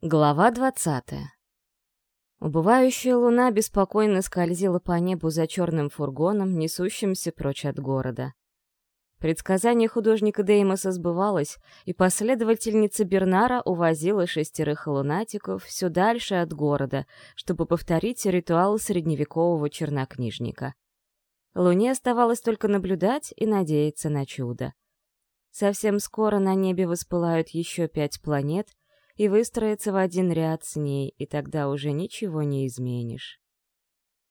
Глава двадцатая. Убывающая луна беспокойно скользила по небу за черным фургоном, несущимся прочь от города. Предсказание художника Деймоса сбывалось, и последовательница Бернара увозила шестерых лунатиков все дальше от города, чтобы повторить ритуал средневекового чернокнижника. Луне оставалось только наблюдать и надеяться на чудо. Совсем скоро на небе воспылают еще пять планет, и выстроиться в один ряд с ней, и тогда уже ничего не изменишь.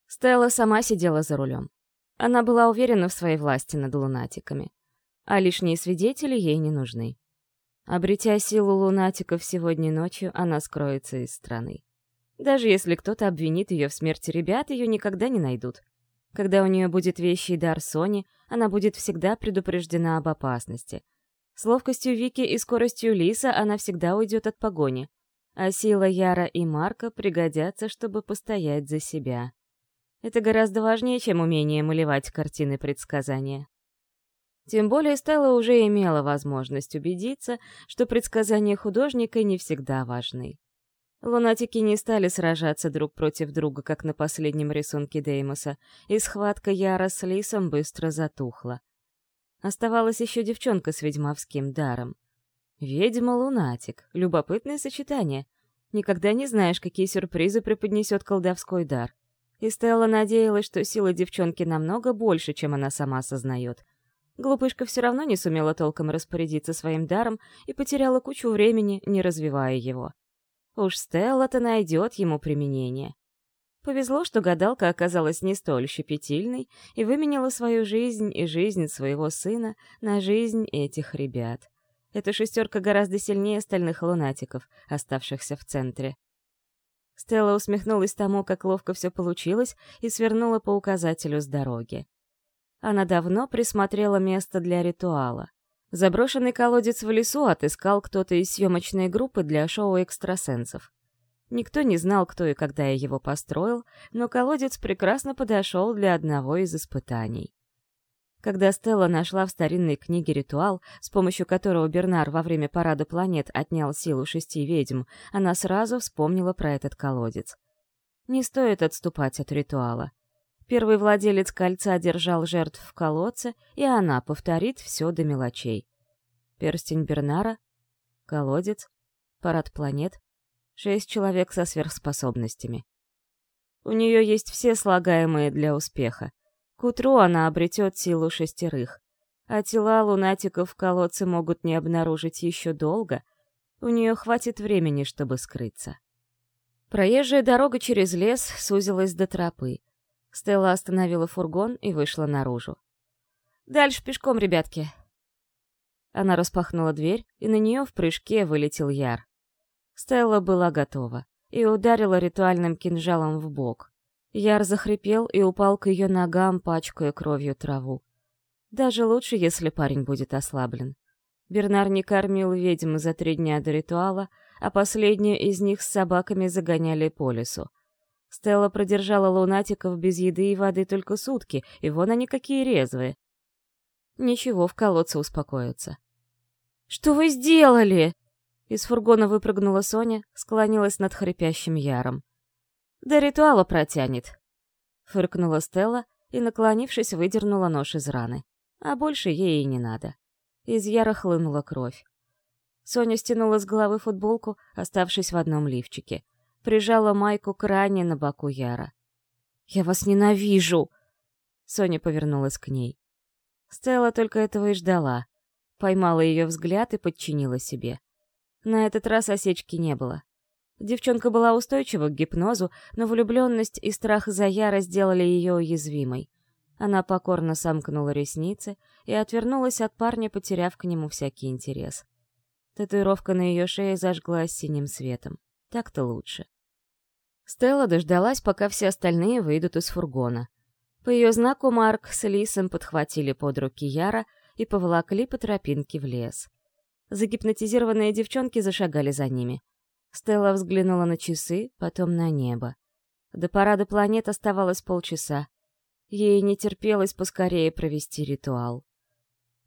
Стелла сама сидела за рулем. Она была уверена в своей власти над лунатиками, а лишние свидетели ей не нужны. Обретя силу лунатиков сегодня ночью, она скроется из страны. Даже если кто-то обвинит ее в смерти ребят, ее никогда не найдут. Когда у нее будет вещий дар Сони, она будет всегда предупреждена об опасности — с ловкостью Вики и скоростью Лиса она всегда уйдет от погони, а сила Яра и Марка пригодятся, чтобы постоять за себя. Это гораздо важнее, чем умение малевать картины предсказания. Тем более Стелла уже имела возможность убедиться, что предсказания художника не всегда важны. Лунатики не стали сражаться друг против друга, как на последнем рисунке Деймоса, и схватка Яра с Лисом быстро затухла. Оставалась еще девчонка с ведьмовским даром. Ведьма-лунатик. Любопытное сочетание. Никогда не знаешь, какие сюрпризы преподнесет колдовской дар. И Стелла надеялась, что сила девчонки намного больше, чем она сама осознает. Глупышка все равно не сумела толком распорядиться своим даром и потеряла кучу времени, не развивая его. Уж Стелла-то найдет ему применение. Повезло, что гадалка оказалась не столь щепетильной и выменяла свою жизнь и жизнь своего сына на жизнь этих ребят. Эта шестерка гораздо сильнее остальных лунатиков, оставшихся в центре. Стелла усмехнулась тому, как ловко все получилось, и свернула по указателю с дороги. Она давно присмотрела место для ритуала. Заброшенный колодец в лесу отыскал кто-то из съемочной группы для шоу экстрасенсов. Никто не знал, кто и когда я его построил, но колодец прекрасно подошел для одного из испытаний. Когда Стелла нашла в старинной книге ритуал, с помощью которого Бернар во время парада планет отнял силу шести ведьм, она сразу вспомнила про этот колодец. Не стоит отступать от ритуала. Первый владелец кольца держал жертв в колодце, и она повторит все до мелочей. Перстень Бернара, колодец, парад планет, Шесть человек со сверхспособностями. У нее есть все слагаемые для успеха. К утру она обретет силу шестерых. А тела лунатиков в колодце могут не обнаружить еще долго. У нее хватит времени, чтобы скрыться. Проезжая дорога через лес сузилась до тропы. Стелла остановила фургон и вышла наружу. «Дальше пешком, ребятки!» Она распахнула дверь, и на нее в прыжке вылетел Яр. Стелла была готова и ударила ритуальным кинжалом в бок. Яр захрипел и упал к ее ногам, пачкая кровью траву. Даже лучше, если парень будет ослаблен. Бернар не кормил ведьм за три дня до ритуала, а последнюю из них с собаками загоняли по лесу. Стелла продержала лунатиков без еды и воды только сутки, и вон они какие резвые. Ничего, в колодце успокоятся. «Что вы сделали?» Из фургона выпрыгнула Соня, склонилась над хрипящим Яром. «До ритуала протянет», — фыркнула Стелла и, наклонившись, выдернула нож из раны. А больше ей и не надо. Из Яра хлынула кровь. Соня стянула с головы футболку, оставшись в одном лифчике. Прижала майку к ране на боку Яра. «Я вас ненавижу!» Соня повернулась к ней. Стелла только этого и ждала. Поймала ее взгляд и подчинила себе. На этот раз осечки не было. Девчонка была устойчива к гипнозу, но влюбленность и страх за Яра сделали ее уязвимой. Она покорно сомкнула ресницы и отвернулась от парня, потеряв к нему всякий интерес. Татуировка на ее шее зажглась синим светом. Так-то лучше. Стелла дождалась, пока все остальные выйдут из фургона. По ее знаку Марк с Лисом подхватили под руки Яра и поволокли по тропинке в лес. Загипнотизированные девчонки зашагали за ними. Стелла взглянула на часы, потом на небо. До парада планет оставалось полчаса. Ей не терпелось поскорее провести ритуал.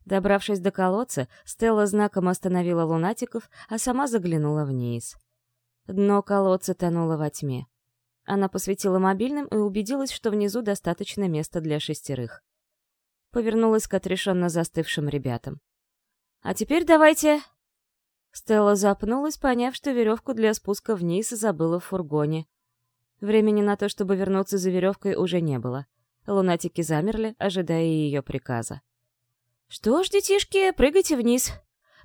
Добравшись до колодца, Стелла знаком остановила лунатиков, а сама заглянула вниз. Дно колодца тонуло во тьме. Она посветила мобильным и убедилась, что внизу достаточно места для шестерых. Повернулась к отрешенно застывшим ребятам. «А теперь давайте...» Стелла запнулась, поняв, что веревку для спуска вниз забыла в фургоне. Времени на то, чтобы вернуться за веревкой, уже не было. Лунатики замерли, ожидая ее приказа. «Что ж, детишки, прыгайте вниз.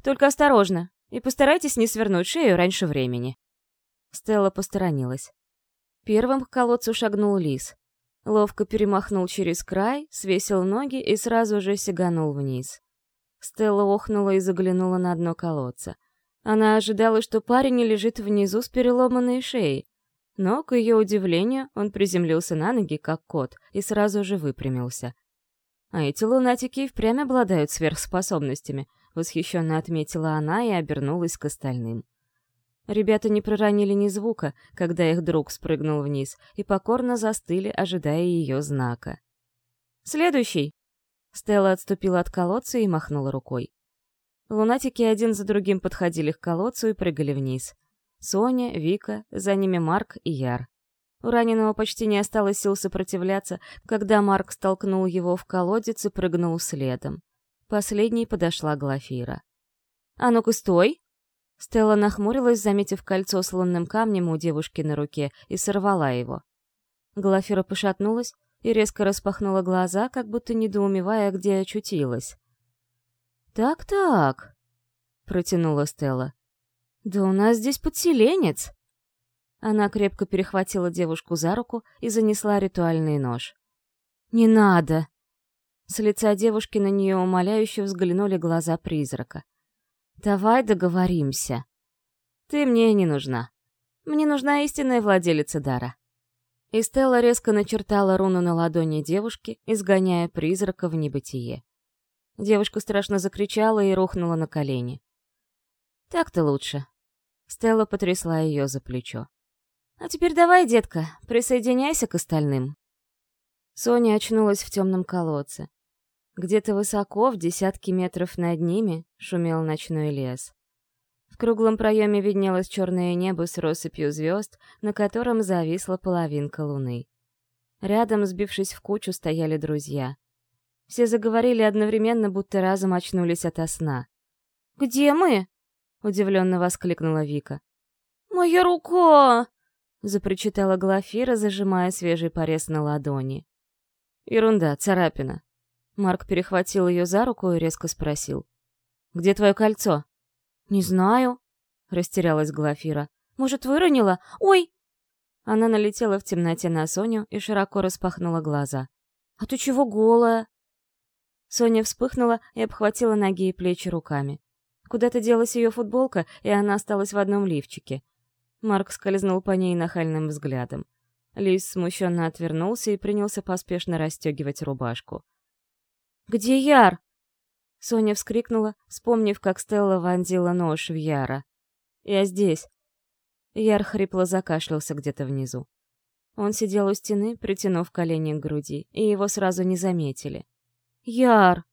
Только осторожно, и постарайтесь не свернуть шею раньше времени». Стелла посторонилась. Первым к колодцу шагнул лис. Ловко перемахнул через край, свесил ноги и сразу же сиганул вниз. Стелла охнула и заглянула на дно колодца. Она ожидала, что парень лежит внизу с переломанной шеей. Но, к ее удивлению, он приземлился на ноги, как кот, и сразу же выпрямился. А эти лунатики впрямь обладают сверхспособностями, восхищенно отметила она и обернулась к остальным. Ребята не проронили ни звука, когда их друг спрыгнул вниз, и покорно застыли, ожидая ее знака. «Следующий!» Стелла отступила от колодца и махнула рукой. Лунатики один за другим подходили к колодцу и прыгали вниз. Соня, Вика, за ними Марк и Яр. У раненого почти не осталось сил сопротивляться, когда Марк столкнул его в колодец и прыгнул следом. Последней подошла Глафира. «А ну-ка, стой!» Стелла нахмурилась, заметив кольцо с лунным камнем у девушки на руке, и сорвала его. Глафира пошатнулась и резко распахнула глаза, как будто недоумевая, где очутилась. «Так-так», — протянула Стелла. «Да у нас здесь подселенец!» Она крепко перехватила девушку за руку и занесла ритуальный нож. «Не надо!» С лица девушки на нее умоляюще взглянули глаза призрака. «Давай договоримся. Ты мне не нужна. Мне нужна истинная владелица дара». И Стелла резко начертала руну на ладони девушки, изгоняя призрака в небытие. Девушка страшно закричала и рухнула на колени. «Так-то лучше». Стелла потрясла ее за плечо. «А теперь давай, детка, присоединяйся к остальным». Соня очнулась в темном колодце. Где-то высоко, в десятки метров над ними, шумел ночной лес. В круглом проеме виднелось черное небо с россыпью звезд, на котором зависла половинка луны. Рядом, сбившись в кучу, стояли друзья. Все заговорили одновременно, будто разом очнулись ото сна. «Где мы?» — удивленно воскликнула Вика. «Моя рука!» — запричитала Глафира, зажимая свежий порез на ладони. «Ерунда, царапина». Марк перехватил ее за руку и резко спросил. «Где твое кольцо?» «Не знаю», — растерялась Глафира. «Может, выронила? Ой!» Она налетела в темноте на Соню и широко распахнула глаза. «А ты чего голая?» Соня вспыхнула и обхватила ноги и плечи руками. Куда-то делась ее футболка, и она осталась в одном лифчике. Марк скользнул по ней нахальным взглядом. Лис смущенно отвернулся и принялся поспешно расстегивать рубашку. «Где Яр?» Соня вскрикнула, вспомнив, как Стелла вонзила нож в Яра. «Я здесь». Яр хрипло закашлялся где-то внизу. Он сидел у стены, притянув колени к груди, и его сразу не заметили. «Яр!»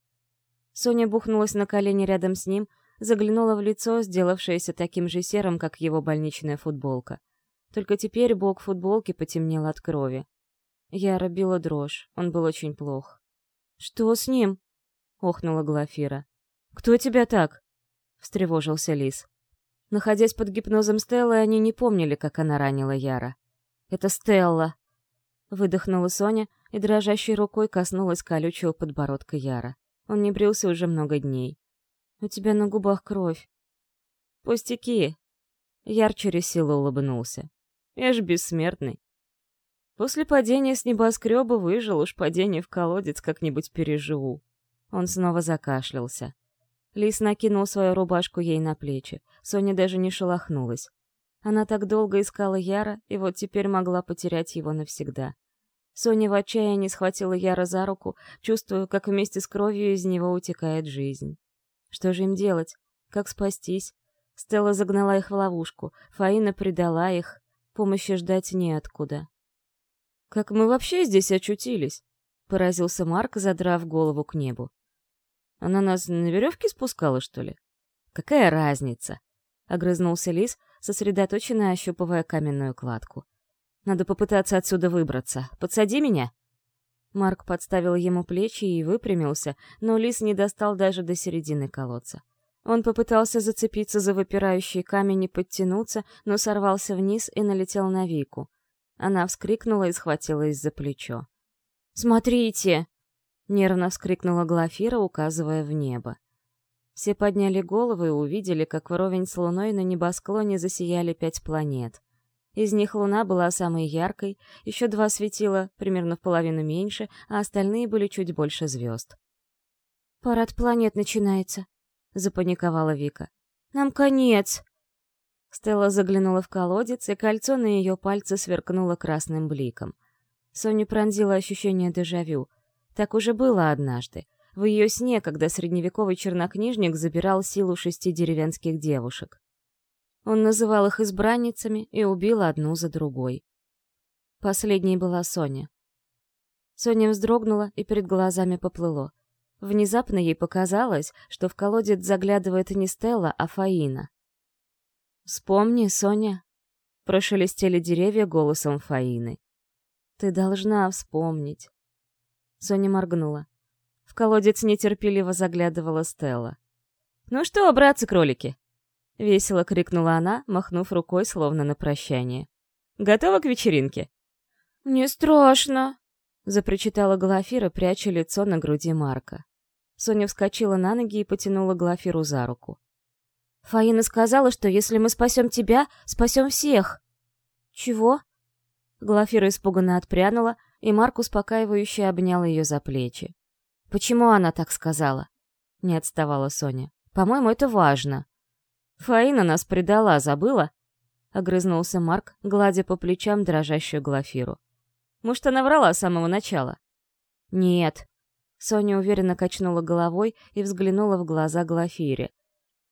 Соня бухнулась на колени рядом с ним, заглянула в лицо, сделавшееся таким же серым, как его больничная футболка. Только теперь бок футболки потемнел от крови. Яра била дрожь, он был очень плох. «Что с ним?» — охнула Глафира. «Кто тебя так?» — встревожился Лис. Находясь под гипнозом Стеллы, они не помнили, как она ранила Яра. «Это Стелла!» — выдохнула Соня, и дрожащей рукой коснулась колючего подбородка Яра. Он не брился уже много дней. «У тебя на губах кровь». «Пустяки!» Яр через силу улыбнулся. «Я ж бессмертный. После падения с небоскреба выжил, уж падение в колодец как-нибудь переживу». Он снова закашлялся. Лис накинул свою рубашку ей на плечи. Соня даже не шелохнулась. Она так долго искала Яра, и вот теперь могла потерять его навсегда. Соня в отчаянии схватила Яра за руку, чувствуя, как вместе с кровью из него утекает жизнь. Что же им делать? Как спастись? Стелла загнала их в ловушку, Фаина предала их, помощи ждать неоткуда. «Как мы вообще здесь очутились?» — поразился Марк, задрав голову к небу. «Она нас на веревке спускала, что ли?» «Какая разница?» — огрызнулся Лис, сосредоточенно ощупывая каменную кладку. «Надо попытаться отсюда выбраться. Подсади меня!» Марк подставил ему плечи и выпрямился, но лис не достал даже до середины колодца. Он попытался зацепиться за выпирающий камень и подтянуться, но сорвался вниз и налетел на Вику. Она вскрикнула и схватилась за плечо. «Смотрите!» — нервно вскрикнула Глафира, указывая в небо. Все подняли головы и увидели, как вровень с луной на небосклоне засияли пять планет. Из них луна была самой яркой, еще два светила, примерно в половину меньше, а остальные были чуть больше звезд. «Парад планет начинается», — запаниковала Вика. «Нам конец!» Стелла заглянула в колодец, и кольцо на ее пальце сверкнуло красным бликом. Соню пронзило ощущение дежавю. Так уже было однажды, в ее сне, когда средневековый чернокнижник забирал силу шести деревенских девушек. Он называл их избранницами и убил одну за другой. Последней была Соня. Соня вздрогнула, и перед глазами поплыло. Внезапно ей показалось, что в колодец заглядывает не Стелла, а Фаина. «Вспомни, Соня!» — прошелестели деревья голосом Фаины. «Ты должна вспомнить». Соня моргнула. В колодец нетерпеливо заглядывала Стелла. «Ну что, братцы-кролики?» — весело крикнула она, махнув рукой, словно на прощание. «Готова к вечеринке?» «Мне страшно!» — запричитала Глафира, пряча лицо на груди Марка. Соня вскочила на ноги и потянула Глафиру за руку. «Фаина сказала, что если мы спасем тебя, спасем всех!» «Чего?» Глафира испуганно отпрянула, и Марк успокаивающе обнял ее за плечи. «Почему она так сказала?» — не отставала Соня. «По-моему, это важно». «Фаина нас предала, забыла?» — огрызнулся Марк, гладя по плечам дрожащую Глафиру. «Может, она врала с самого начала?» «Нет», Соня уверенно качнула головой и взглянула в глаза Глафире.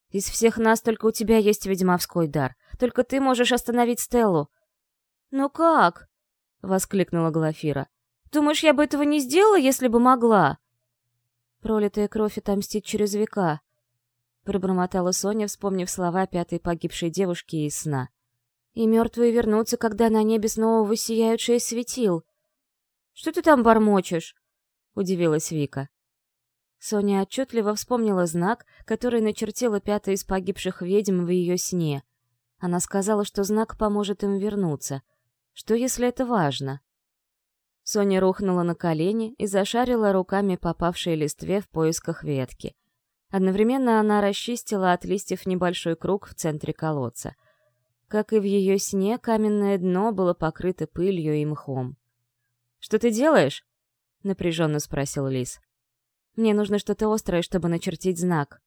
«Из всех нас только у тебя есть ведьмовской дар. Только ты можешь остановить Стеллу». «Ну как?» — воскликнула Глафира. «Думаешь, я бы этого не сделала, если бы могла?» «Пролитая кровь отомстит через века», — пробормотала Соня, вспомнив слова пятой погибшей девушки из сна. «И мертвые вернутся, когда на небе снова высияют шесть светил». «Что ты там бормочешь?» — удивилась Вика. Соня отчетливо вспомнила знак, который начертила пятая из погибших ведьм в ее сне. Она сказала, что знак поможет им вернуться. Что, если это важно? Соня рухнула на колени и зашарила руками попавшей листве в поисках ветки. Одновременно она расчистила от листьев небольшой круг в центре колодца. Как и в ее сне, каменное дно было покрыто пылью и мхом. «Что ты делаешь?» — напряженно спросил Лис. «Мне нужно что-то острое, чтобы начертить знак».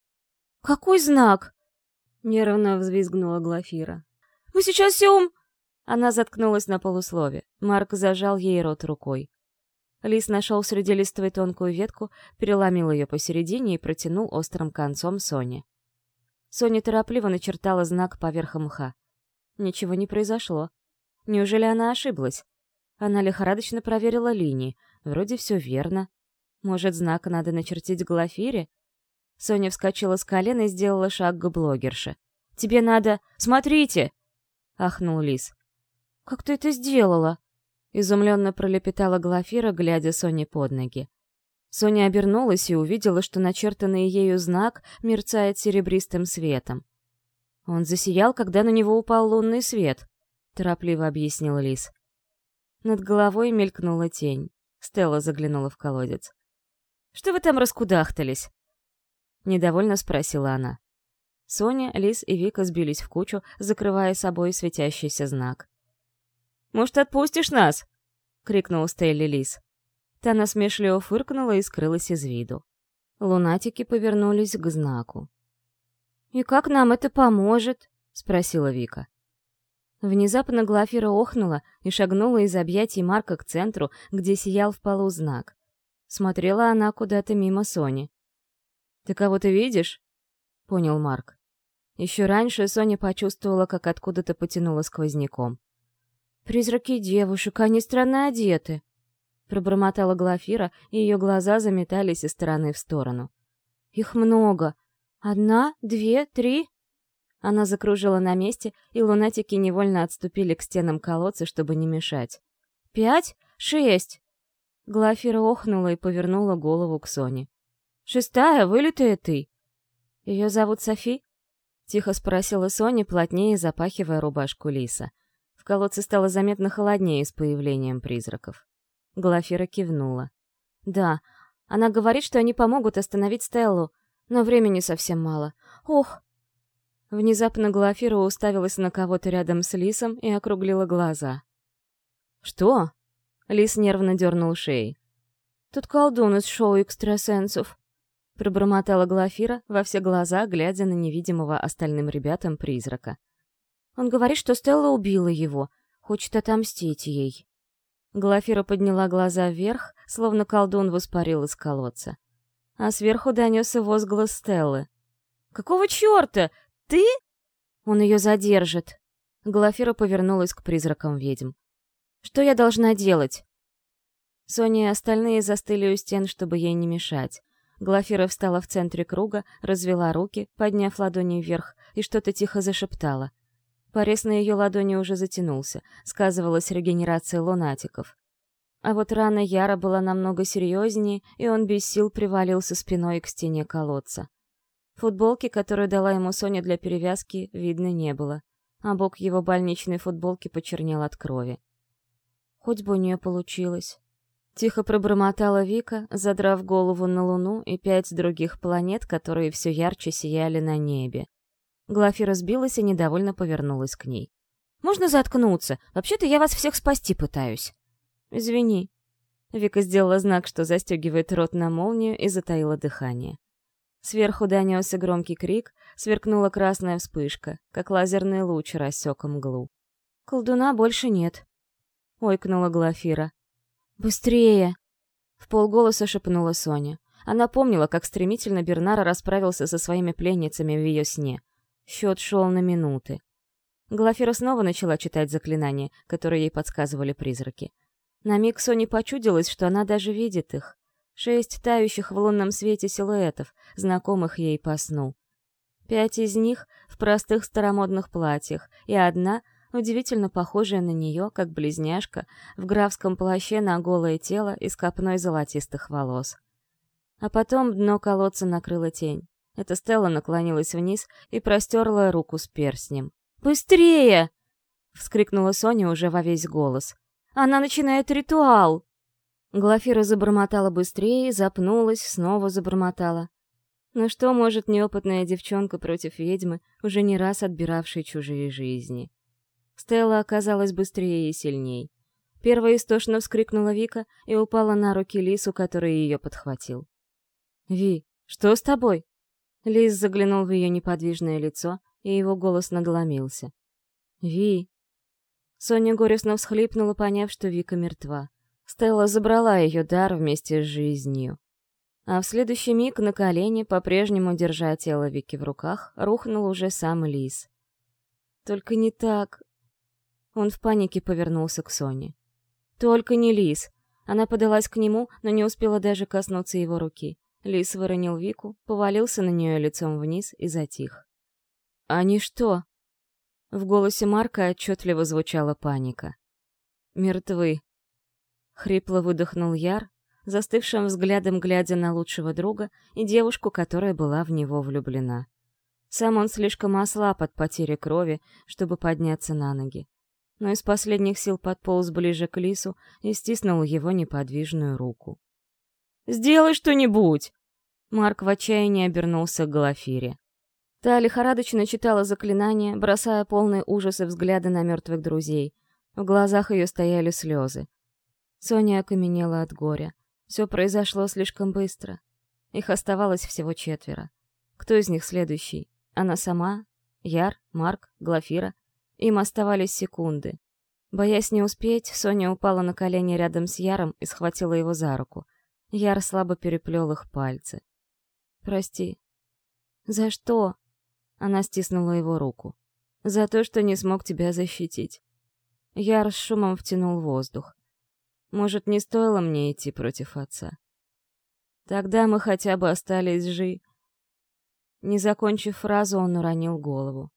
«Какой знак?» — нервно взвизгнула Глафира. «Вы сейчас все ум...» Она заткнулась на полуслове. Марк зажал ей рот рукой. Лис нашел среди листвы тонкую ветку, переломил ее посередине и протянул острым концом Соне. Соня торопливо начертала знак поверх мха. Ничего не произошло. Неужели она ошиблась? Она лихорадочно проверила линии — Вроде все верно. Может, знак надо начертить Глафире? Соня вскочила с колена и сделала шаг к блогерше. «Тебе надо... Смотрите!» — ахнул Лис. «Как ты это сделала?» — изумленно пролепетала Глафира, глядя Соне под ноги. Соня обернулась и увидела, что начертанный ею знак мерцает серебристым светом. «Он засиял, когда на него упал лунный свет», — торопливо объяснил Лис. Над головой мелькнула тень. Стелла заглянула в колодец. «Что вы там раскудахтались?» Недовольно спросила она. Соня, Лис и Вика сбились в кучу, закрывая собой светящийся знак. «Может, отпустишь нас?» — крикнул Стелли Лис. Та насмешливо фыркнула и скрылась из виду. Лунатики повернулись к знаку. «И как нам это поможет?» — спросила Вика. Внезапно Глафира охнула и шагнула из объятий Марка к центру, где сиял в полу знак. Смотрела она куда-то мимо Сони. «Ты кого-то видишь?» — понял Марк. Еще раньше Соня почувствовала, как откуда-то потянуло сквозняком. «Призраки девушек, они странно одеты», — пробормотала Глафира, и ее глаза заметались из стороны в сторону. «Их много. Одна, две, три?» Она закружила на месте, и лунатики невольно отступили к стенам колодца, чтобы не мешать. «Пять? Шесть!» Глафира охнула и повернула голову к Соне. «Шестая, вылитая ты!» «Ее зовут Софи?» — тихо спросила Соня, плотнее запахивая рубашку Лиса. В колодце стало заметно холоднее с появлением призраков. Глафира кивнула. «Да, она говорит, что они помогут остановить Стеллу, но времени совсем мало. Ох!» Внезапно Глафира уставилась на кого-то рядом с Лисом и округлила глаза. «Что?» Лис нервно дернул шеей. «Тут колдун из шоу экстрасенсов», — пробормотала Глафира во все глаза, глядя на невидимого остальным ребятам призрака. «Он говорит, что Стелла убила его, хочет отомстить ей». Глафира подняла глаза вверх, словно колдун воспарил из колодца. А сверху донесся возглас Стеллы. «Какого черта? Ты?» «Он ее задержит». Глафира повернулась к призракам ведьм. Что я должна делать?» Соня и остальные застыли у стен, чтобы ей не мешать. Глафира встала в центре круга, развела руки, подняв ладони вверх, и что-то тихо зашептала. Порез на ее ладони уже затянулся, сказывалась регенерация лунатиков. А вот рана Яра была намного серьезнее, и он без сил привалился спиной к стене колодца. Футболки, которую дала ему Соня для перевязки, видно не было, а бок его больничной футболки почернел от крови. Хоть бы у нее получилось. Тихо пробормотала Вика, задрав голову на Луну и пять других планет, которые все ярче сияли на небе. Глафи разбилась и недовольно повернулась к ней. «Можно заткнуться? Вообще-то я вас всех спасти пытаюсь». «Извини». Вика сделала знак, что застегивает рот на молнию и затаила дыхание. Сверху донесся громкий крик, сверкнула красная вспышка, как лазерный луч рассек мглу. «Колдуна больше нет», ойкнула Глафира. «Быстрее!» — в полголоса шепнула Соня. Она помнила, как стремительно Бернара расправился со своими пленницами в ее сне. Счет шел на минуты. Глафира снова начала читать заклинания, которые ей подсказывали призраки. На миг Соне почудилось, что она даже видит их. Шесть тающих в лунном свете силуэтов, знакомых ей по сну. Пять из них в простых старомодных платьях, и одна удивительно похожая на нее, как близняшка, в графском плаще на голое тело и с копной золотистых волос. А потом дно колодца накрыла тень. Эта Стелла наклонилась вниз и простерла руку с перстнем. «Быстрее!» — вскрикнула Соня уже во весь голос. «Она начинает ритуал!» Глафира забормотала быстрее, запнулась, снова забормотала. Но что может неопытная девчонка против ведьмы, уже не раз отбиравшей чужие жизни? Стелла оказалась быстрее и сильней. Первая истошно вскрикнула Вика и упала на руки Лису, который ее подхватил. «Ви, что с тобой?» Лис заглянул в ее неподвижное лицо, и его голос надломился. «Ви!» Соня горестно всхлипнула, поняв, что Вика мертва. Стелла забрала ее дар вместе с жизнью. А в следующий миг на колени, по-прежнему держа тело Вики в руках, рухнул уже сам Лис. «Только не так», он в панике повернулся к Соне. «Только не Лис!» Она подалась к нему, но не успела даже коснуться его руки. Лис выронил Вику, повалился на нее лицом вниз и затих. «Они что?» В голосе Марка отчетливо звучала паника. «Мертвы». Хрипло выдохнул Яр, застывшим взглядом глядя на лучшего друга и девушку, которая была в него влюблена. Сам он слишком ослаб от потери крови, чтобы подняться на ноги но из последних сил подполз ближе к лису и стиснул его неподвижную руку. «Сделай что-нибудь!» Марк в отчаянии обернулся к Галафире. Та лихорадочно читала заклинания, бросая полные ужасы взгляды на мертвых друзей. В глазах ее стояли слезы. Соня окаменела от горя. Все произошло слишком быстро. Их оставалось всего четверо. Кто из них следующий? Она сама? Яр? Марк? Глафира? Им оставались секунды. Боясь не успеть, Соня упала на колени рядом с Яром и схватила его за руку. Яр слабо переплел их пальцы. «Прости». «За что?» Она стиснула его руку. «За то, что не смог тебя защитить». Яр с шумом втянул воздух. «Может, не стоило мне идти против отца?» «Тогда мы хотя бы остались жи...» Не закончив фразу, он уронил голову.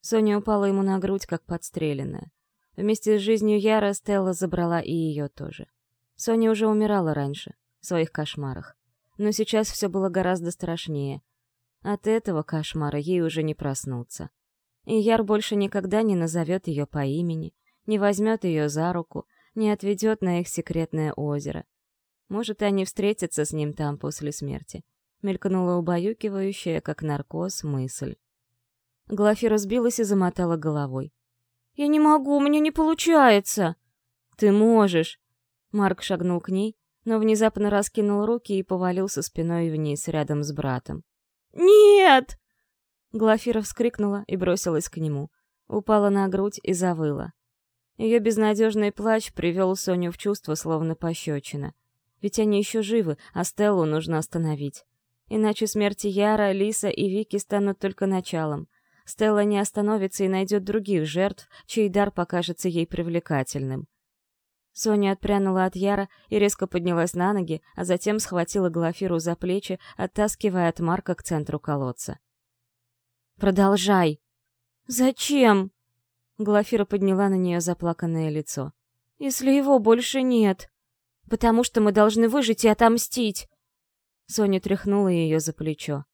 Соня упала ему на грудь, как подстреленная. Вместе с жизнью Яра Стелла забрала и ее тоже. Соня уже умирала раньше, своих кошмарах. Но сейчас все было гораздо страшнее. От этого кошмара ей уже не проснуться. И Яр больше никогда не назовет ее по имени, не возьмет ее за руку, не отведет на их секретное озеро. Может, они встретятся с ним там после смерти. Мелькнула убаюкивающая, как наркоз, мысль. Глафира сбилась и замотала головой. «Я не могу, мне не получается!» «Ты можешь!» Марк шагнул к ней, но внезапно раскинул руки и повалился спиной вниз, рядом с братом. «Нет!» Глафира вскрикнула и бросилась к нему. Упала на грудь и завыла. Ее безнадежный плач привел Соню в чувство, словно пощечина. Ведь они еще живы, а Стеллу нужно остановить. Иначе смерти Яра, Лиса и Вики станут только началом. Стелла не остановится и найдет других жертв, чей дар покажется ей привлекательным. Соня отпрянула от Яра и резко поднялась на ноги, а затем схватила Глафиру за плечи, оттаскивая от Марка к центру колодца. «Продолжай!» «Зачем?» Глафира подняла на нее заплаканное лицо. «Если его больше нет. Потому что мы должны выжить и отомстить!» Соня тряхнула ее за плечо.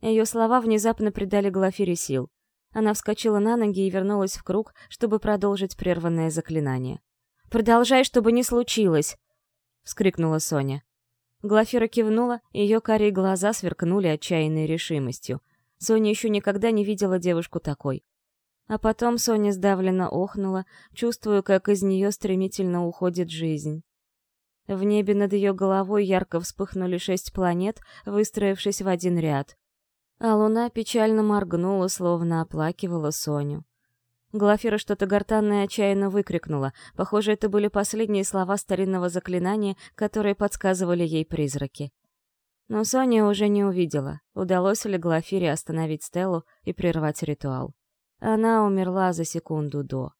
Ее слова внезапно придали Глафире сил. Она вскочила на ноги и вернулась в круг, чтобы продолжить прерванное заклинание. «Продолжай, чтобы не случилось!» — вскрикнула Соня. Глафира кивнула, и ее карие глаза сверкнули отчаянной решимостью. Соня еще никогда не видела девушку такой. А потом Соня сдавленно охнула, чувствуя, как из нее стремительно уходит жизнь. В небе над ее головой ярко вспыхнули шесть планет, выстроившись в один ряд. А луна печально моргнула, словно оплакивала Соню. Глафира что-то гортанное отчаянно выкрикнула. Похоже, это были последние слова старинного заклинания, которые подсказывали ей призраки. Но Соня уже не увидела, удалось ли Глафире остановить Стеллу и прервать ритуал. Она умерла за секунду до.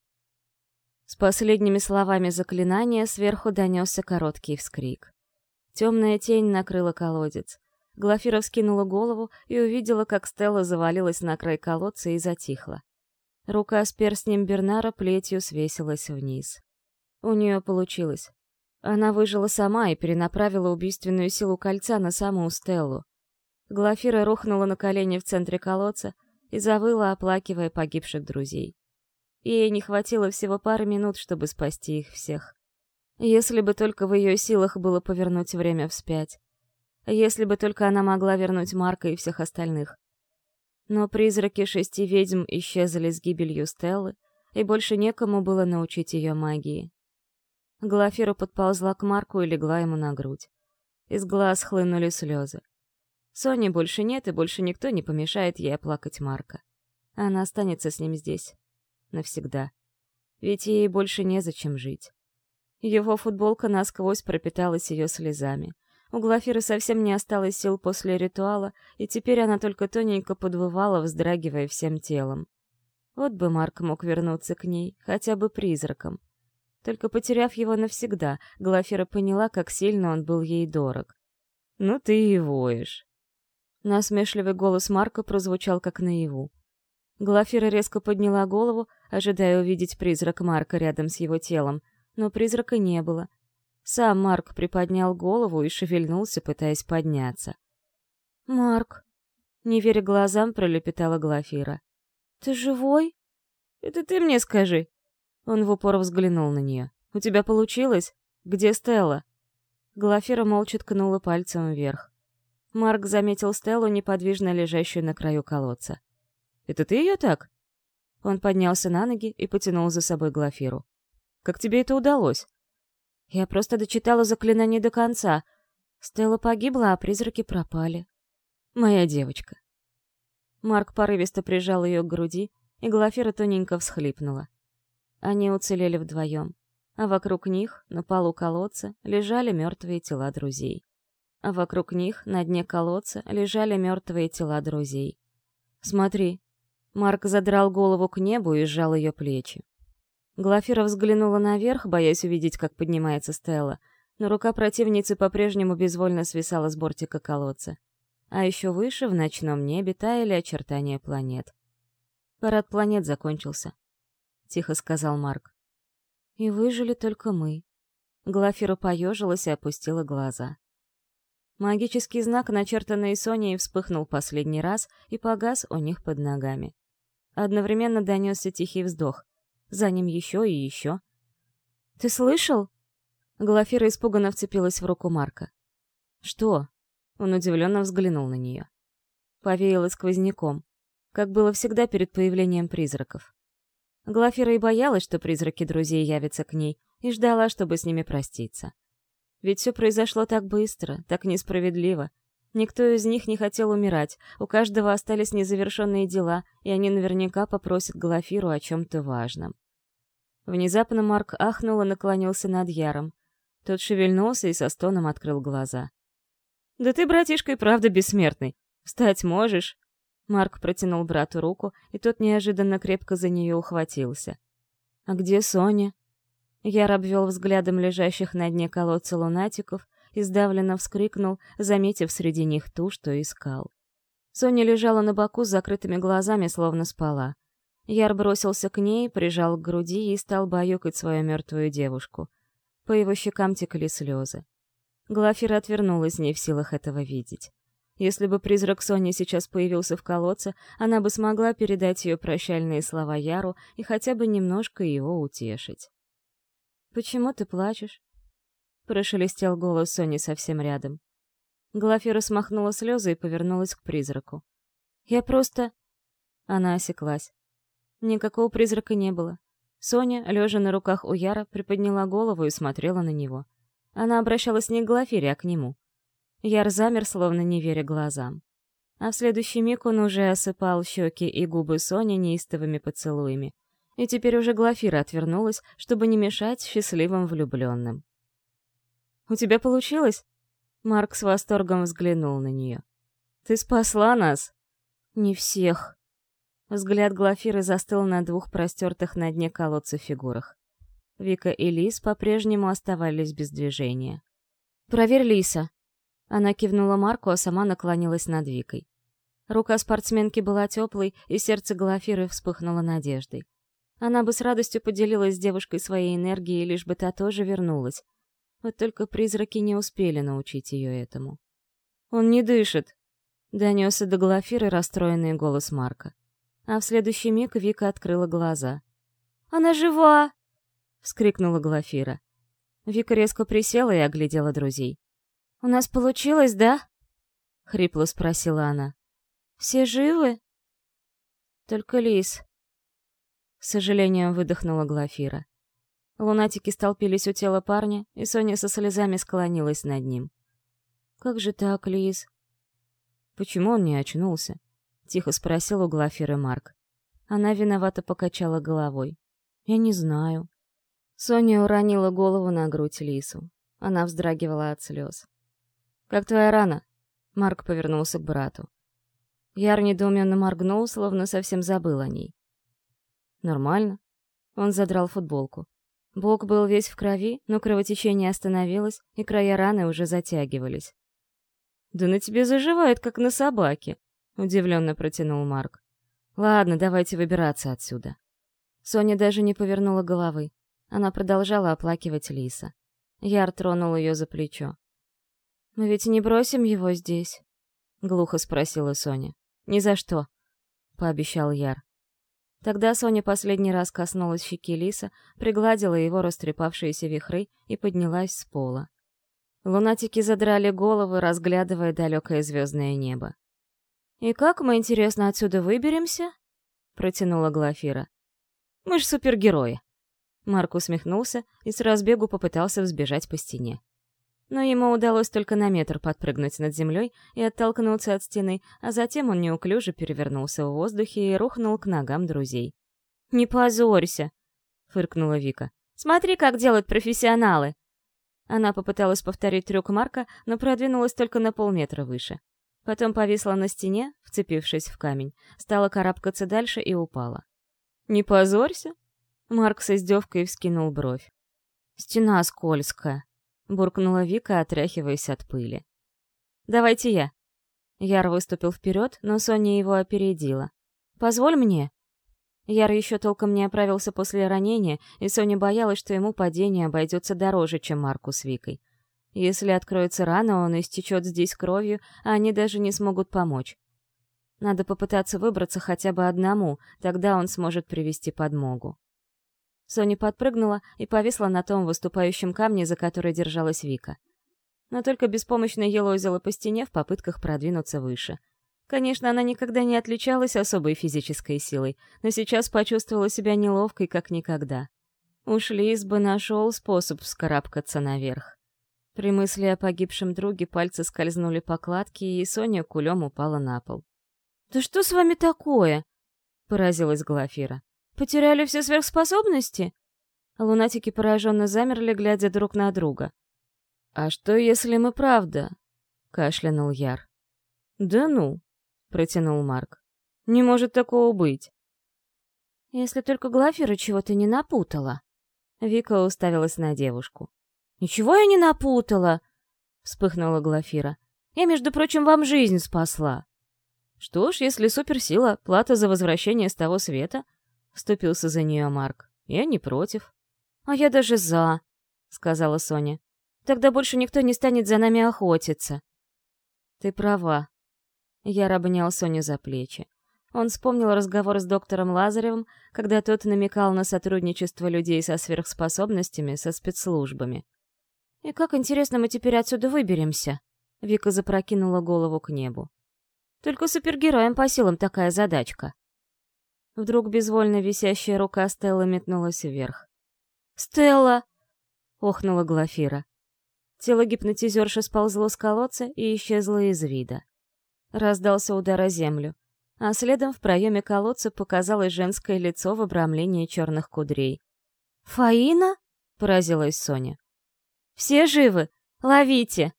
С последними словами заклинания сверху донесся короткий вскрик. Темная тень накрыла колодец. Глафира вскинула голову и увидела, как Стелла завалилась на край колодца и затихла. Рука с перстнем Бернара плетью свесилась вниз. У нее получилось. Она выжила сама и перенаправила убийственную силу кольца на саму Стеллу. Глафира рухнула на колени в центре колодца и завыла, оплакивая погибших друзей. Ей не хватило всего пары минут, чтобы спасти их всех. Если бы только в ее силах было повернуть время вспять. Если бы только она могла вернуть Марка и всех остальных. Но призраки шести ведьм исчезли с гибелью Стеллы, и больше некому было научить ее магии. Глафира подползла к Марку и легла ему на грудь. Из глаз хлынули слезы. Сони больше нет, и больше никто не помешает ей оплакать Марка. Она останется с ним здесь. Навсегда. Ведь ей больше незачем жить. Его футболка насквозь пропиталась ее слезами. У Глафиры совсем не осталось сил после ритуала, и теперь она только тоненько подвывала, вздрагивая всем телом. Вот бы Марк мог вернуться к ней, хотя бы призраком. Только потеряв его навсегда, Глафира поняла, как сильно он был ей дорог. «Ну ты и воешь». Насмешливый голос Марка прозвучал как наяву. Глафира резко подняла голову, ожидая увидеть призрак Марка рядом с его телом, но призрака не было — сам Марк приподнял голову и шевельнулся, пытаясь подняться. «Марк!» — не веря глазам, пролепетала Глафира. «Ты живой?» «Это ты мне скажи!» Он в упор взглянул на нее. «У тебя получилось? Где Стелла?» Глафира молча ткнула пальцем вверх. Марк заметил Стеллу, неподвижно лежащую на краю колодца. «Это ты ее так?» Он поднялся на ноги и потянул за собой Глафиру. «Как тебе это удалось?» Я просто дочитала заклинание до конца. Стелла погибла, а призраки пропали. Моя девочка. Марк порывисто прижал ее к груди, и Глафира тоненько всхлипнула. Они уцелели вдвоем, а вокруг них, на полу колодца, лежали мертвые тела друзей. А вокруг них, на дне колодца, лежали мертвые тела друзей. «Смотри». Марк задрал голову к небу и сжал ее плечи. Глафира взглянула наверх, боясь увидеть, как поднимается Стелла, но рука противницы по-прежнему безвольно свисала с бортика колодца. А еще выше, в ночном небе, таяли очертания планет. Парад планет закончился», — тихо сказал Марк. «И выжили только мы». Глафира поежилась и опустила глаза. Магический знак, начертанный Соней, вспыхнул последний раз и погас у них под ногами. Одновременно донесся тихий вздох. За ним еще и еще. «Ты слышал?» Глафира испуганно вцепилась в руку Марка. «Что?» Он удивленно взглянул на нее. Повеяло сквозняком, как было всегда перед появлением призраков. Глафира и боялась, что призраки друзей явятся к ней, и ждала, чтобы с ними проститься. Ведь все произошло так быстро, так несправедливо. Никто из них не хотел умирать, у каждого остались незавершенные дела, и они наверняка попросят Глафиру о чем-то важном. Внезапно Марк ахнул и наклонился над Яром. Тот шевельнулся и со стоном открыл глаза. «Да ты, братишка, и правда бессмертный. Встать можешь?» Марк протянул брату руку, и тот неожиданно крепко за нее ухватился. «А где Соня?» Яр обвел взглядом лежащих на дне колодца лунатиков и сдавленно вскрикнул, заметив среди них ту, что искал. Соня лежала на боку с закрытыми глазами, словно спала. Яр бросился к ней, прижал к груди и стал баюкать свою мертвую девушку. По его щекам текли слезы. Глафира отвернулась, не в силах этого видеть. Если бы призрак Сони сейчас появился в колодце, она бы смогла передать ее прощальные слова Яру и хотя бы немножко его утешить. «Почему ты плачешь?» Прошелестел голос Сони совсем рядом. Глафира смахнула слезы и повернулась к призраку. «Я просто...» Она осеклась. Никакого призрака не было. Соня, лежа на руках у Яра, приподняла голову и смотрела на него. Она обращалась не к Глафире, а к нему. Яр замер, словно не веря глазам. А в следующий миг он уже осыпал щеки и губы Сони неистовыми поцелуями и теперь уже Глафира отвернулась, чтобы не мешать счастливым влюбленным. «У тебя получилось?» Марк с восторгом взглянул на нее. «Ты спасла нас?» «Не всех». Взгляд Глафиры застыл на двух простертых на дне колодца фигурах. Вика и Лис по-прежнему оставались без движения. «Проверь Лиса!» Она кивнула Марку, а сама наклонилась над Викой. Рука спортсменки была теплой, и сердце Глафиры вспыхнуло надеждой. Она бы с радостью поделилась с девушкой своей энергией, лишь бы та тоже вернулась. Вот только призраки не успели научить ее этому. «Он не дышит!» — донесся до Глафиры расстроенный голос Марка. А в следующий миг Вика открыла глаза. «Она жива!» — вскрикнула Глафира. Вика резко присела и оглядела друзей. «У нас получилось, да?» — хрипло спросила она. «Все живы?» «Только Лис», с сожалением выдохнула Глафира. Лунатики столпились у тела парня, и Соня со слезами склонилась над ним. «Как же так, Лиз?» «Почему он не очнулся?» — тихо спросил у Глафиры Марк. Она виновато покачала головой. «Я не знаю». Соня уронила голову на грудь Лису. Она вздрагивала от слез. «Как твоя рана?» Марк повернулся к брату. Яр недоуменно моргнул, словно совсем забыл о ней. Нормально. Он задрал футболку. Бок был весь в крови, но кровотечение остановилось, и края раны уже затягивались. «Да на тебе заживает, как на собаке», — удивленно протянул Марк. «Ладно, давайте выбираться отсюда». Соня даже не повернула головы. Она продолжала оплакивать Лиса. Яр тронул ее за плечо. «Мы ведь не бросим его здесь?» — глухо спросила Соня. «Ни за что», — пообещал Яр. Тогда Соня последний раз коснулась щеки Лиса, пригладила его растрепавшиеся вихры и поднялась с пола. Лунатики задрали головы, разглядывая далекое звездное небо. «И как мы, интересно, отсюда выберемся?» — протянула Глафира. «Мы ж супергерои!» Марк усмехнулся и с разбегу попытался взбежать по стене но ему удалось только на метр подпрыгнуть над землей и оттолкнуться от стены, а затем он неуклюже перевернулся в воздухе и рухнул к ногам друзей. «Не позорься!» — фыркнула Вика. «Смотри, как делают профессионалы!» Она попыталась повторить трюк Марка, но продвинулась только на полметра выше. Потом повисла на стене, вцепившись в камень, стала карабкаться дальше и упала. «Не позорься!» Марк с издевкой вскинул бровь. «Стена скользкая», буркнула Вика, отряхиваясь от пыли. «Давайте я». Яр выступил вперед, но Соня его опередила. «Позволь мне». Яр еще толком не оправился после ранения, и Соня боялась, что ему падение обойдется дороже, чем Марку с Викой. Если откроется рана, он истечет здесь кровью, а они даже не смогут помочь. Надо попытаться выбраться хотя бы одному, тогда он сможет привести подмогу. Соня подпрыгнула и повисла на том выступающем камне, за который держалась Вика. Но только беспомощно елозила по стене в попытках продвинуться выше. Конечно, она никогда не отличалась особой физической силой, но сейчас почувствовала себя неловкой, как никогда. Уж Лис бы нашел способ вскарабкаться наверх. При мысли о погибшем друге пальцы скользнули по кладке, и Соня кулем упала на пол. «Да что с вами такое?» — поразилась Глафира. «Потеряли все сверхспособности?» Лунатики пораженно замерли, глядя друг на друга. «А что, если мы правда?» — кашлянул Яр. «Да ну!» — протянул Марк. «Не может такого быть!» «Если только Глафира чего-то не напутала!» Вика уставилась на девушку. «Ничего я не напутала!» — вспыхнула Глафира. «Я, между прочим, вам жизнь спасла!» «Что ж, если суперсила — плата за возвращение с того света?» — вступился за нее Марк. «Я не против». «А я даже за», — сказала Соня. «Тогда больше никто не станет за нами охотиться». «Ты права». Я обнял Соню за плечи. Он вспомнил разговор с доктором Лазаревым, когда тот намекал на сотрудничество людей со сверхспособностями со спецслужбами. «И как интересно мы теперь отсюда выберемся?» Вика запрокинула голову к небу. Только супергероям по силам такая задачка. Вдруг безвольно висящая рука Стеллы метнулась вверх. «Стелла!» — охнула Глафира. Тело гипнотизерши сползло с колодца и исчезло из вида. Раздался удар о землю, а следом в проеме колодца показалось женское лицо в обрамлении черных кудрей. «Фаина?» — поразилась Соня. «Все живы! Ловите!»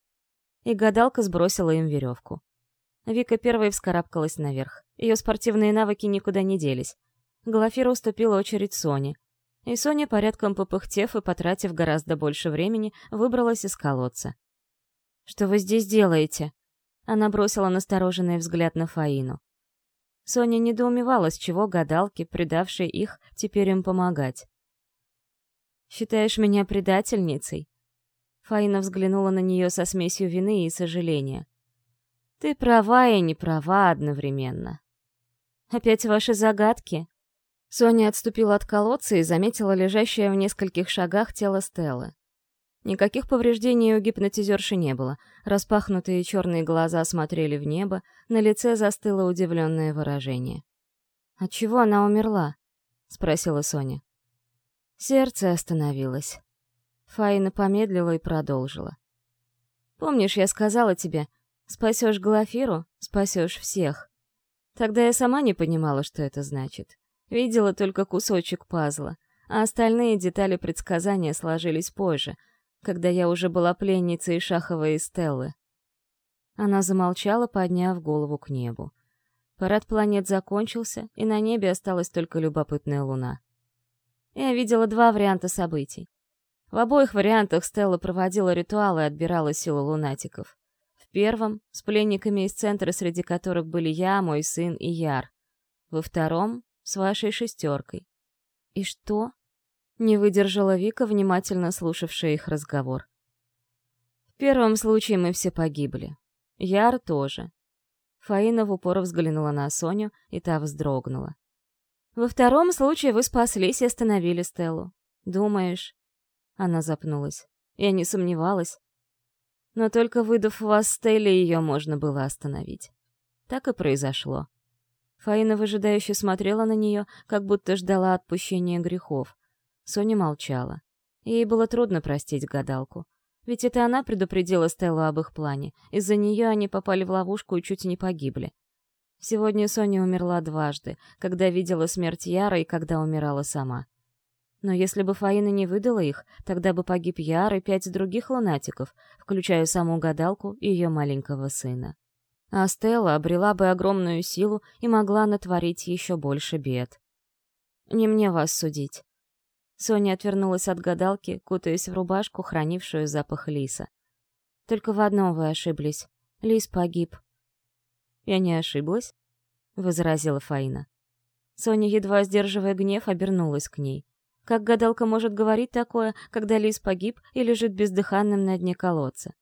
И гадалка сбросила им веревку. Вика первой вскарабкалась наверх. Ее спортивные навыки никуда не делись. Глафира уступила очередь Соне. И Соня, порядком попыхтев и потратив гораздо больше времени, выбралась из колодца. «Что вы здесь делаете?» Она бросила настороженный взгляд на Фаину. Соня недоумевала, с чего гадалки, предавшие их, теперь им помогать. «Считаешь меня предательницей?» Фаина взглянула на нее со смесью вины и сожаления. Ты права и не права одновременно. Опять ваши загадки? Соня отступила от колодца и заметила лежащее в нескольких шагах тело Стеллы. Никаких повреждений у гипнотизерши не было. Распахнутые черные глаза смотрели в небо, на лице застыло удивленное выражение. «От чего она умерла?» — спросила Соня. Сердце остановилось. Фаина помедлила и продолжила. «Помнишь, я сказала тебе, Спасешь Глафиру — спасешь всех. Тогда я сама не понимала, что это значит. Видела только кусочек пазла, а остальные детали предсказания сложились позже, когда я уже была пленницей Шаховой и Стеллы. Она замолчала, подняв голову к небу. Парад планет закончился, и на небе осталась только любопытная луна. Я видела два варианта событий. В обоих вариантах Стелла проводила ритуалы и отбирала силу лунатиков первом — с пленниками из центра, среди которых были я, мой сын и Яр. Во втором — с вашей шестеркой. И что? Не выдержала Вика, внимательно слушавшая их разговор. В первом случае мы все погибли. Яр тоже. Фаина в упор взглянула на Соню, и та вздрогнула. Во втором случае вы спаслись и остановили Стеллу. Думаешь? Она запнулась. Я не сомневалась. Но только выдав вас Стелли, ее можно было остановить. Так и произошло. Фаина выжидающе смотрела на нее, как будто ждала отпущения грехов. Соня молчала. Ей было трудно простить гадалку. Ведь это она предупредила Стеллу об их плане. Из-за нее они попали в ловушку и чуть не погибли. Сегодня Соня умерла дважды, когда видела смерть Яра и когда умирала сама. Но если бы Фаина не выдала их, тогда бы погиб Яр и пять других лунатиков, включая саму гадалку и ее маленького сына. А Стелла обрела бы огромную силу и могла натворить еще больше бед. Не мне вас судить. Соня отвернулась от гадалки, кутаясь в рубашку, хранившую запах лиса. Только в одном вы ошиблись. Лис погиб. Я не ошиблась, — возразила Фаина. Соня, едва сдерживая гнев, обернулась к ней. Как гадалка может говорить такое, когда лис погиб и лежит бездыханным на дне колодца?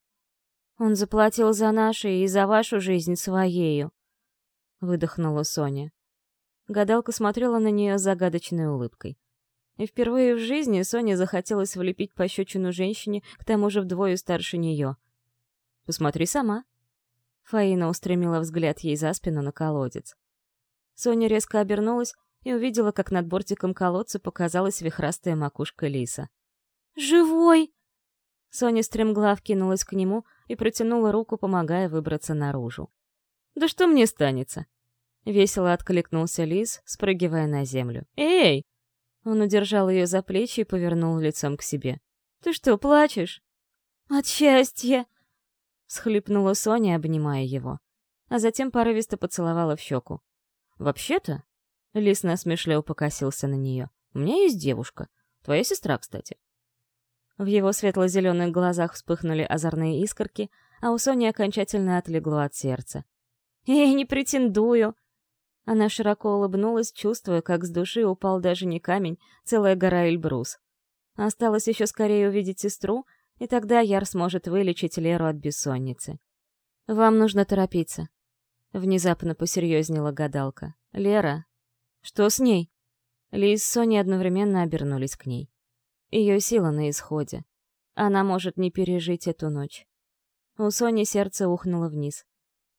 Он заплатил за наши и за вашу жизнь своею. Выдохнула Соня. Гадалка смотрела на нее загадочной улыбкой. И впервые в жизни Соне захотелось влепить пощечину женщине, к тому же вдвое старше нее. «Посмотри сама». Фаина устремила взгляд ей за спину на колодец. Соня резко обернулась и увидела, как над бортиком колодца показалась вихрастая макушка лиса. «Живой!» Соня стремглав кинулась к нему и протянула руку, помогая выбраться наружу. «Да что мне станется?» Весело откликнулся лис, спрыгивая на землю. «Эй!» Он удержал ее за плечи и повернул лицом к себе. «Ты что, плачешь?» «От счастья!» Схлипнула Соня, обнимая его. А затем порывисто поцеловала в щеку. «Вообще-то...» Лис насмешливо покосился на нее. «У меня есть девушка. Твоя сестра, кстати. В его светло-зеленых глазах вспыхнули озорные искорки, а у Сони окончательно отлегло от сердца. «Эй, не претендую!» Она широко улыбнулась, чувствуя, как с души упал даже не камень, целая гора Эльбрус. Осталось еще скорее увидеть сестру, и тогда Яр сможет вылечить Леру от бессонницы. «Вам нужно торопиться», — внезапно посерьезнела гадалка. «Лера, что с ней?» Ли и Сони одновременно обернулись к ней. Ее сила на исходе. Она может не пережить эту ночь. У Сони сердце ухнуло вниз.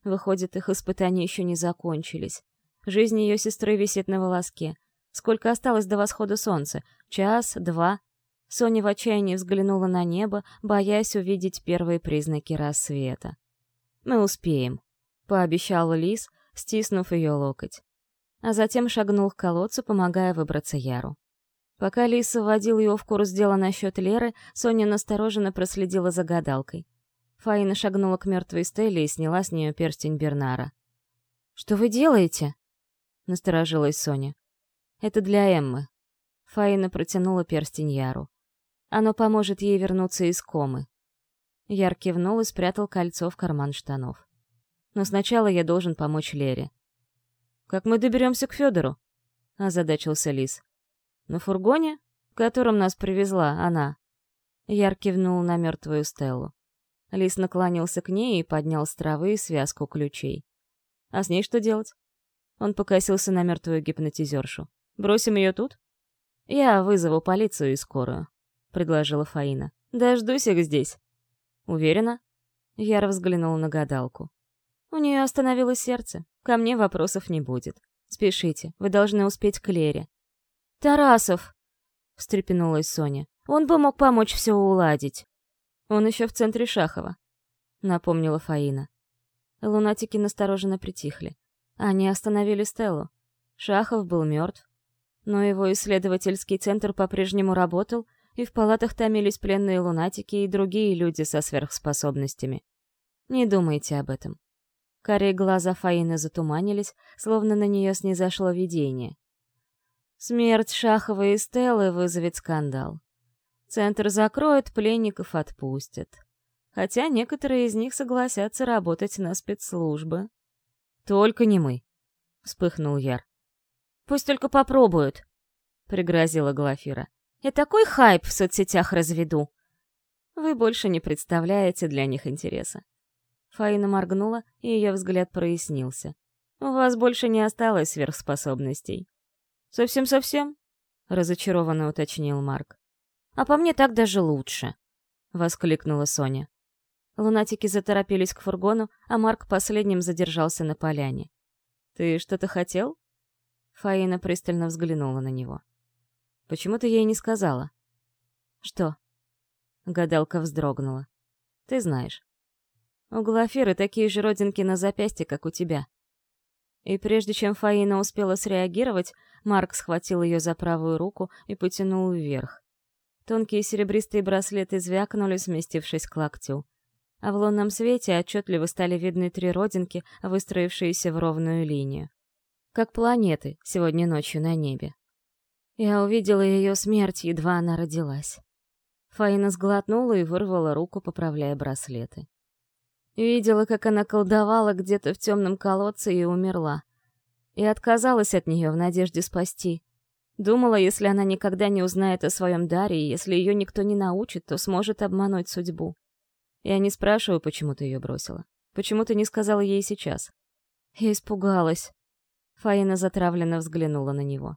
Выходит, их испытания еще не закончились. Жизнь ее сестры висит на волоске. Сколько осталось до восхода солнца? Час, два? Соня в отчаянии взглянула на небо, боясь увидеть первые признаки рассвета. «Мы успеем», — пообещал Лис, стиснув ее локоть. А затем шагнул к колодцу, помогая выбраться Яру. Пока Лиса вводил его в курс дела насчет Леры, Соня настороженно проследила за гадалкой. Фаина шагнула к мертвой Стелле и сняла с нее перстень Бернара. «Что вы делаете?» — насторожилась Соня. «Это для Эммы». Фаина протянула перстень Яру. «Оно поможет ей вернуться из комы». Яр кивнул и спрятал кольцо в карман штанов. «Но сначала я должен помочь Лере». «Как мы доберемся к Федору?» — озадачился Лис. На фургоне, в котором нас привезла она. Яр кивнул на мертвую Стеллу. Лис наклонился к ней и поднял с травы связку ключей. А с ней что делать? Он покосился на мертвую гипнотизершу. «Бросим ее тут?» «Я вызову полицию и скорую», — предложила Фаина. «Дождусь их здесь». «Уверена?» Яр взглянул на гадалку. «У нее остановилось сердце. Ко мне вопросов не будет. Спешите, вы должны успеть к Лере. «Тарасов!» — встрепенулась Соня. «Он бы мог помочь все уладить». «Он еще в центре Шахова», — напомнила Фаина. Лунатики настороженно притихли. Они остановили Стеллу. Шахов был мертв, но его исследовательский центр по-прежнему работал, и в палатах томились пленные лунатики и другие люди со сверхспособностями. Не думайте об этом. Карие глаза Фаины затуманились, словно на нее снизошло видение. Смерть Шахова и Стеллы вызовет скандал. Центр закроет, пленников отпустят. Хотя некоторые из них согласятся работать на спецслужбы. «Только не мы», — вспыхнул Яр. «Пусть только попробуют», — пригрозила Глафира. «Я такой хайп в соцсетях разведу». «Вы больше не представляете для них интереса». Фаина моргнула, и ее взгляд прояснился. «У вас больше не осталось сверхспособностей. «Совсем-совсем?» — разочарованно уточнил Марк. «А по мне так даже лучше», — воскликнула Соня. Лунатики заторопились к фургону, а Марк последним задержался на поляне. «Ты что-то хотел?» Фаина пристально взглянула на него. «Почему ты ей не сказала?» «Что?» Гадалка вздрогнула. «Ты знаешь. У Глафиры такие же родинки на запястье, как у тебя. И прежде чем Фаина успела среагировать, Марк схватил ее за правую руку и потянул вверх. Тонкие серебристые браслеты звякнули, сместившись к локтю. А в лунном свете отчетливо стали видны три родинки, выстроившиеся в ровную линию. Как планеты сегодня ночью на небе. Я увидела ее смерть, едва она родилась. Фаина сглотнула и вырвала руку, поправляя браслеты. Видела, как она колдовала где-то в темном колодце и умерла. И отказалась от нее в надежде спасти. Думала, если она никогда не узнает о своем даре, и если ее никто не научит, то сможет обмануть судьбу. Я не спрашиваю, почему ты ее бросила. Почему ты не сказала ей сейчас? Я испугалась. Фаина затравленно взглянула на него.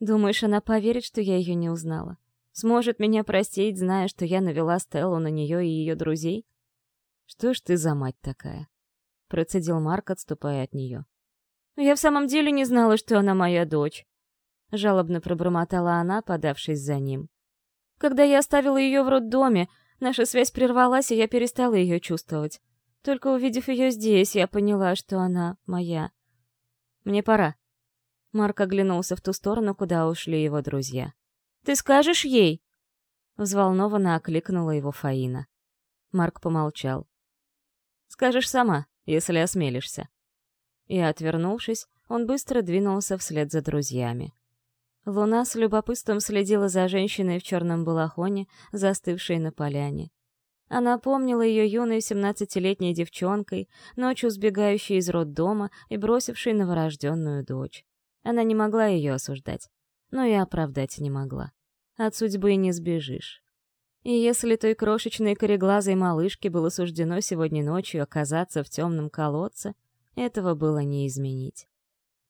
Думаешь, она поверит, что я ее не узнала? Сможет меня простить, зная, что я навела Стеллу на нее и ее друзей? Что ж ты за мать такая? Процедил Марк, отступая от нее. Я в самом деле не знала, что она моя дочь. Жалобно пробормотала она, подавшись за ним. Когда я оставила ее в роддоме, наша связь прервалась, и я перестала ее чувствовать. Только увидев ее здесь, я поняла, что она моя. Мне пора. Марк оглянулся в ту сторону, куда ушли его друзья. Ты скажешь ей?» Взволнованно окликнула его Фаина. Марк помолчал. «Скажешь сама, если осмелишься». И, отвернувшись, он быстро двинулся вслед за друзьями. Луна с любопытством следила за женщиной в черном балахоне, застывшей на поляне. Она помнила ее юной семнадцатилетней девчонкой, ночью сбегающей из роддома и бросившей новорожденную дочь. Она не могла ее осуждать, но и оправдать не могла. От судьбы не сбежишь. И если той крошечной кореглазой малышке было суждено сегодня ночью оказаться в темном колодце, этого было не изменить.